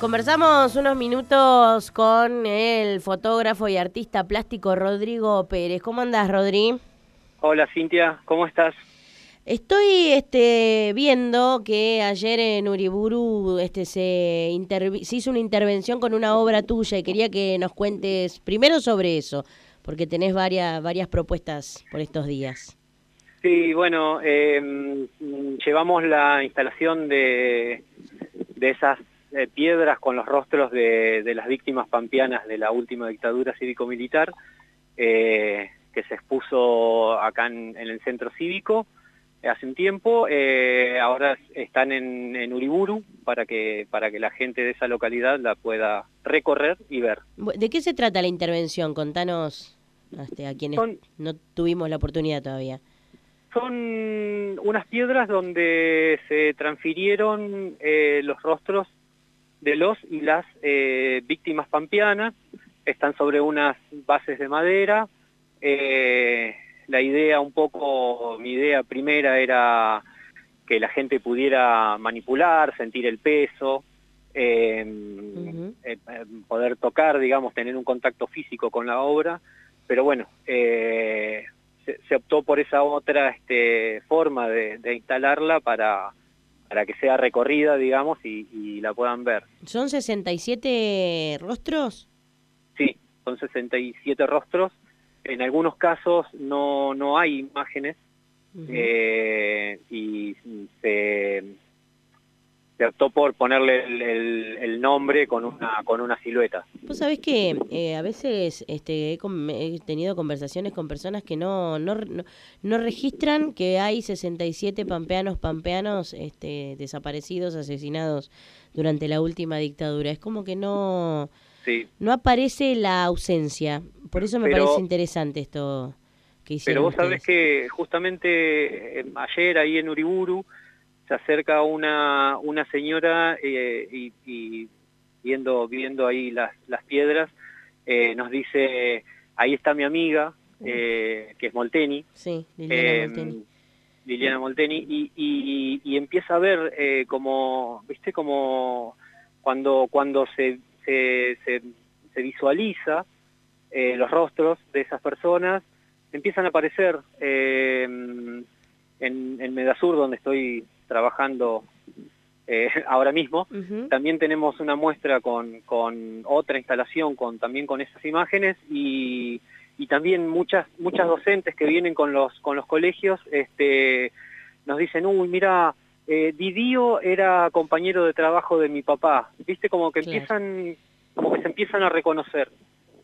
Conversamos unos minutos con el fotógrafo y artista plástico Rodrigo Pérez. ¿Cómo andas, Rodri? Hola, Cintia, ¿cómo estás? Estoy este, viendo que ayer en Uriburu este, se, se hizo una intervención con una obra tuya y quería que nos cuentes primero sobre eso, porque tenés varias, varias propuestas por estos días. Sí, bueno, em, llevamos la instalación de, de esas eh, piedras con los rostros de, las víctimas pampeanas de la última dictadura cívico-militar, eh, que se expuso acá en, el centro cívico eh, hace un tiempo. ahora están en, Uriburu para que, para que la gente de esa localidad la pueda recorrer y ver. ¿De qué se trata la intervención? Contanos este, a quienes no tuvimos la oportunidad todavía. Son unas piedras donde se transfirieron los rostros de los y las eh, víctimas pampeanas, están sobre unas bases de madera. Eh, la idea un poco, mi idea primera era que la gente pudiera manipular, sentir el peso, eh, poder tocar, digamos, tener un contacto físico con la obra, pero bueno, se, optó por esa otra este, forma de instalarla para para que sea recorrida, digamos, y, la puedan ver. ¿Son 67 rostros? Sí, son 67 rostros. En algunos casos no, no hay imágenes eh, y se se optó por ponerle el, nombre con una con una silueta. Vos sabés que eh, a veces este, he, tenido conversaciones con personas que no, no, no, registran que hay 67 pampeanos pampeanos este, desaparecidos, asesinados durante la última dictadura. Es como que no, no aparece la ausencia. Por eso me parece interesante esto que hicieron Pero vos sabés que justamente eh, ayer ahí en Uriburu se acerca una, una señora eh, y, viendo, viendo ahí las, las piedras, eh, nos dice, ahí está mi amiga, eh, que es Molteni. Sí, Liliana Molteni. Liliana Molteni, y, y, empieza a ver como, viste, como cuando, cuando se, se, se, visualiza los rostros de esas personas, empiezan a aparecer en, en Medasur, donde estoy trabajando eh, ahora mismo. También tenemos una muestra con, con, otra instalación con también con esas imágenes y, y, también muchas muchas docentes que vienen con los con los colegios este, nos dicen, uy, mira, eh, Didío era compañero de trabajo de mi papá. Viste como que empiezan como que se empiezan a reconocer.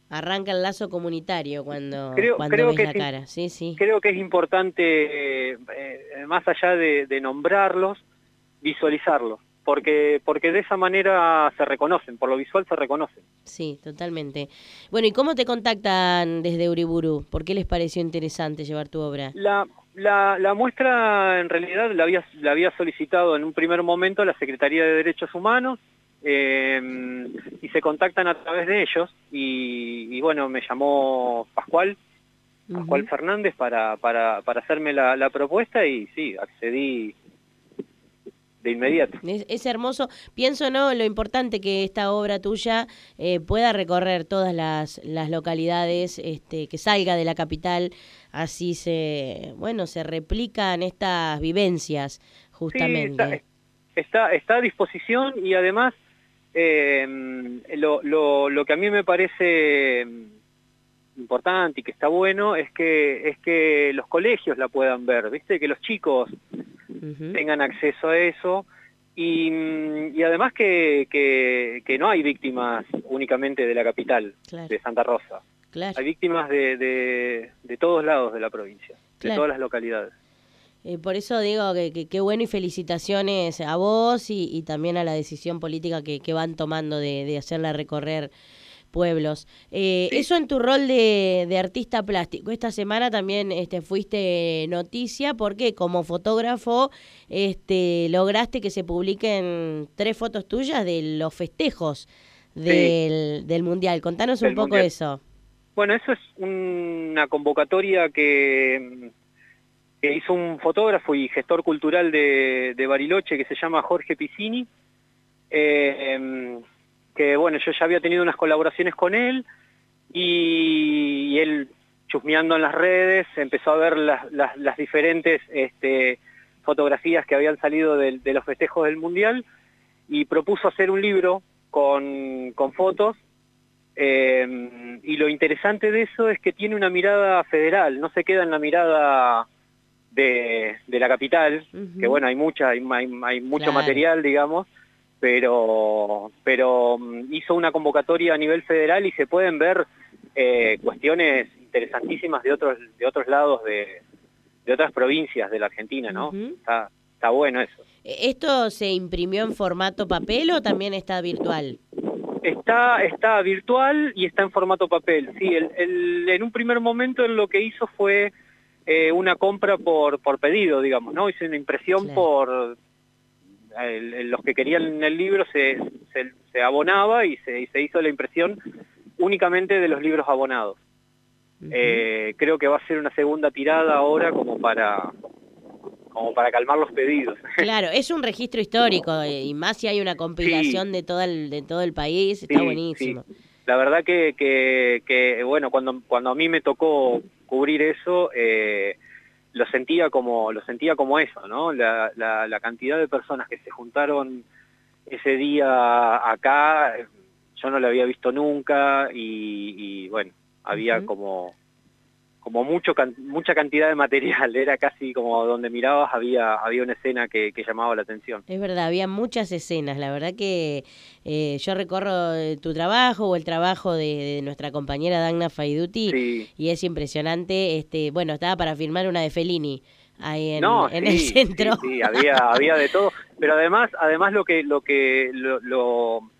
Arranca el lazo comunitario cuando, cuando ves la cara, sí, sí. Creo que es importante, eh, más allá de, nombrarlos, visualizarlos, porque, porque de esa manera se reconocen, por lo visual se reconocen. Sí, totalmente. Bueno, ¿y cómo te contactan desde Uriburu? ¿Por qué les pareció interesante llevar tu obra? La, la, la muestra en realidad la había, la había solicitado en un primer momento la Secretaría de Derechos Humanos, eh, y se contactan a través de ellos y, bueno, me llamó Pascual, Pascual Fernández para, para, para hacerme la, propuesta y sí, accedí de inmediato. Es, hermoso. Pienso, ¿no? Lo importante que esta obra tuya eh, pueda recorrer todas las, las localidades, este, que salga de la capital, así se, bueno, se replican estas vivencias, justamente. está, está, a disposición y además eh, lo, lo, lo, que a mí me parece em, importante y que está bueno es que es que los colegios la puedan ver, ¿viste? Que los chicos tengan acceso a eso y, y además que, que, no hay víctimas únicamente de la capital, de Santa Rosa. Hay víctimas de, de, de, todos lados de la provincia, de todas las localidades. Eh, por eso digo que qué bueno y felicitaciones a vos y, también a la decisión política que, van tomando de, hacerla recorrer pueblos. Eh, eso en tu rol de, artista plástico. Esta semana también este, fuiste noticia porque como fotógrafo este, lograste que se publiquen tres fotos tuyas de los festejos del, Mundial. Contanos un poco eso. Bueno, eso es una convocatoria que hizo un fotógrafo y gestor cultural de, Bariloche que se llama Jorge Piscini, eh, que bueno, yo ya había tenido unas colaboraciones con él y, él chusmeando en las redes empezó a ver las, diferentes este, fotografías que habían salido de, los festejos del Mundial y propuso hacer un libro con, con fotos eh, y lo interesante de eso es que tiene una mirada federal, no se queda en la mirada de, la capital, que bueno, hay mucha, hay, hay, mucho material, digamos, pero, pero mm, hizo una convocatoria a nivel federal y se pueden ver eh, cuestiones interesantísimas de otros, de otros lados de, de otras provincias de la Argentina, ¿no? está, está bueno eso. ¿Esto se imprimió en formato papel o también está virtual? Está, está virtual y está en formato papel. Sí, el, en un primer momento lo que hizo fue eh, una compra por, por pedido, digamos, ¿no? Hice una impresión por... los que querían el libro se, se, abonaba y se, se, hizo la impresión únicamente de los libros abonados. Eh, creo que va a ser una segunda tirada ahora como para como para calmar los pedidos. Claro, es un registro histórico eh, y más si hay una compilación de todo el de todo el país, está buenísimo. La verdad que, que, bueno, cuando cuando a mí me tocó cubrir eso, eh, lo sentía como lo sentía como eso, ¿no? La, la, cantidad de personas que se juntaron ese día acá, yo no lo había visto nunca y, bueno, había como como mucho mucha cantidad de material, era casi como donde mirabas había, había una escena que, llamaba la atención. Es verdad, había muchas escenas, la verdad que eh, yo recorro eh, tu trabajo o el trabajo de, nuestra compañera Dagna Faiduti y es impresionante, este bueno, estaba para filmar una de Fellini ahí en, el centro. Sí, había, había de todo, pero además, además lo que, lo que, lo lo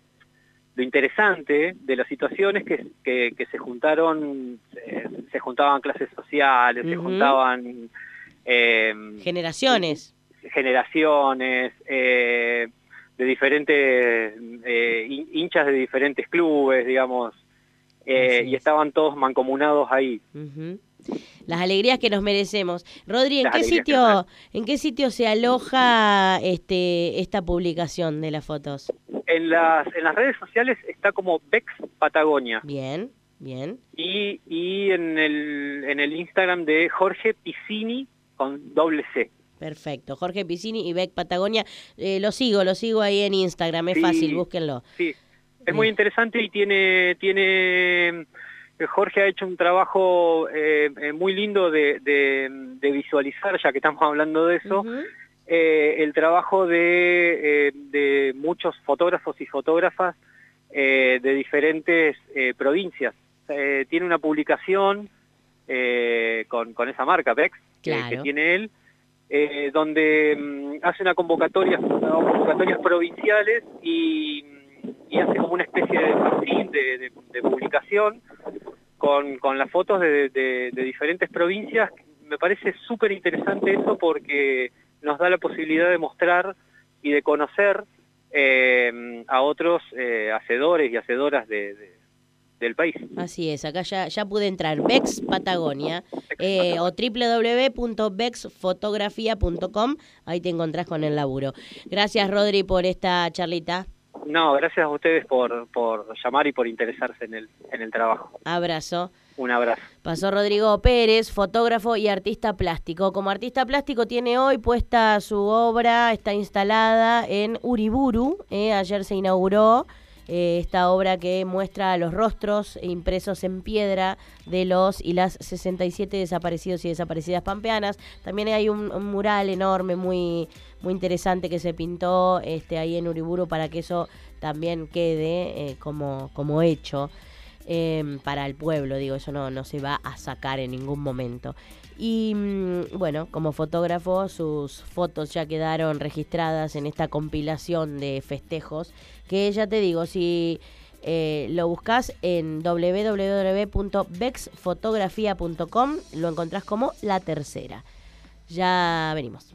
interesante de la situación es que, que, se juntaron, eh, se juntaban clases sociales, se juntaban... Eh, generaciones. Generaciones, eh, de diferentes hinchas de diferentes clubes, digamos, y estaban todos mancomunados ahí las alegrías que nos merecemos. Rodri, ¿en qué sitio, en qué sitio se aloja este esta publicación de las fotos? En las en las redes sociales está como Bex Patagonia. Bien, bien. Y, y en el en el Instagram de Jorge Piscini con doble C. Perfecto, Jorge Piscini y Beck Patagonia. Eh, lo sigo, lo sigo ahí en Instagram, es fácil, búsquenlo. Sí, es muy interesante y tiene tiene Jorge ha hecho un trabajo eh, eh, muy lindo de, visualizar, ya que estamos hablando de eso, eh, el trabajo de, muchos fotógrafos y fotógrafas de diferentes provincias. tiene una publicación con, esa marca, Bex, que tiene él, donde mm, hace una convocatoria, convocatorias provinciales y, hace como una especie de, de publicación con, con las fotos de, de, diferentes provincias. Me parece súper interesante eso porque nos da la posibilidad de mostrar y de conocer eh, a otros eh, hacedores y hacedoras de, del país. Así es, acá ya, ya pude entrar, Bex Patagonia eh, o www.bexfotografía.com, ahí te encontrás con el laburo. Gracias Rodri por esta charlita. No, gracias a ustedes por, por llamar y por interesarse en el, en el trabajo. Abrazo. Un abrazo. Pasó Rodrigo Pérez, fotógrafo y artista plástico. Como artista plástico tiene hoy puesta su obra, está instalada en Uriburu, eh, ayer se inauguró eh, esta obra que muestra los rostros impresos en piedra de los y las 67 desaparecidos y desaparecidas pampeanas. También hay un, mural enorme, muy, muy interesante que se pintó este, ahí en Uriburu para que eso también quede eh, como, como hecho. Em, para el pueblo, digo, eso no, no se va a sacar en ningún momento. Y mm, bueno, como fotógrafo, sus fotos ya quedaron registradas en esta compilación de festejos, que ya te digo, si eh, lo buscas en www.bexfotografía.com, lo encontrás como la tercera. Ya venimos.